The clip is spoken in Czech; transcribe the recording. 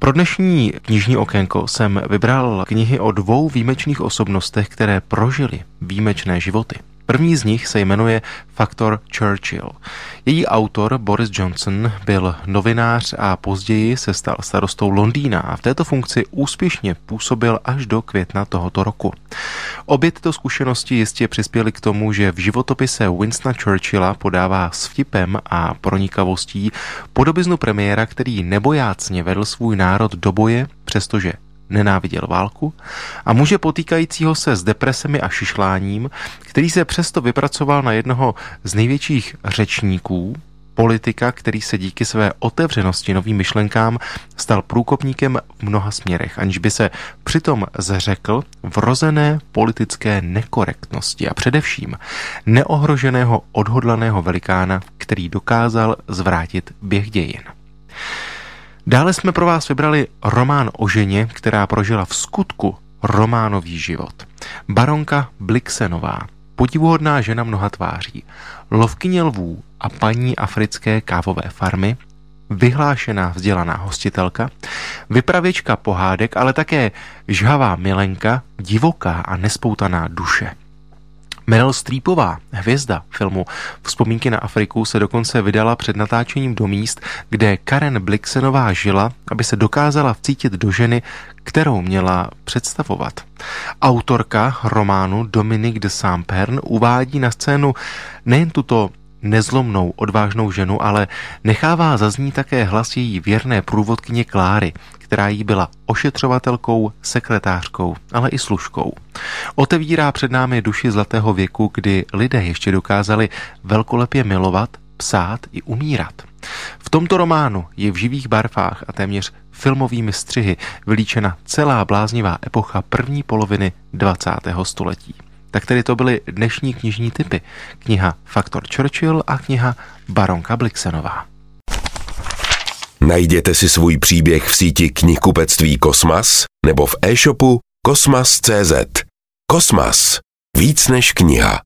Pro dnešní knižní okénko jsem vybral knihy o dvou výjimečných osobnostech, které prožili výjimečné životy. První z nich se jmenuje Faktor Churchill. Její autor Boris Johnson byl novinář a později se stal starostou Londýna a v této funkci úspěšně působil až do května tohoto roku. Obě tyto zkušenosti jistě přispěly k tomu, že v životopise Winstona Churchilla podává s vtipem a pronikavostí podobiznu premiéra, který nebojácně vedl svůj národ do boje, přestože nenáviděl válku a muže potýkajícího se s depresemi a šišláním, který se přesto vypracoval na jednoho z největších řečníků, politika, který se díky své otevřenosti novým myšlenkám stal průkopníkem v mnoha směrech, aniž by se přitom zřekl vrozené politické nekorektnosti a především neohroženého odhodlaného velikána, který dokázal zvrátit běh dějin. Dále jsme pro vás vybrali román o ženě, která prožila v skutku románový život. Baronka Blixenová, podivuhodná žena mnoha tváří, lovkyně lvů a paní africké kávové farmy, vyhlášená vzdělaná hostitelka, vypravěčka pohádek, ale také žhavá milenka, divoká a nespoutaná duše. Meryl Streepová, hvězda filmu Vzpomínky na Afriku, se dokonce vydala před natáčením do míst, kde Karen Blixenová žila, aby se dokázala vcítit do ženy, kterou měla představovat. Autorka románu Dominique de Sampern uvádí na scénu nejen tuto nezlomnou, odvážnou ženu, ale nechává zaznít také hlas její věrné průvodkyně Kláry, která jí byla ošetřovatelkou, sekretářkou, ale i služkou. Otevírá před námi duši zlatého věku, kdy lidé ještě dokázali velkolepě milovat, psát i umírat. V tomto románu je v živých barvách a téměř filmovými střihy vylíčena celá bláznivá epocha první poloviny 20. století. Tak tedy to byly dnešní knižní typy. Kniha Faktor Churchill a kniha Baronka Blixenová. Najděte si svůj příběh v síti knihkupectví Kosmas nebo v e-shopu kosmas.cz. Kosmas. Víc než kniha.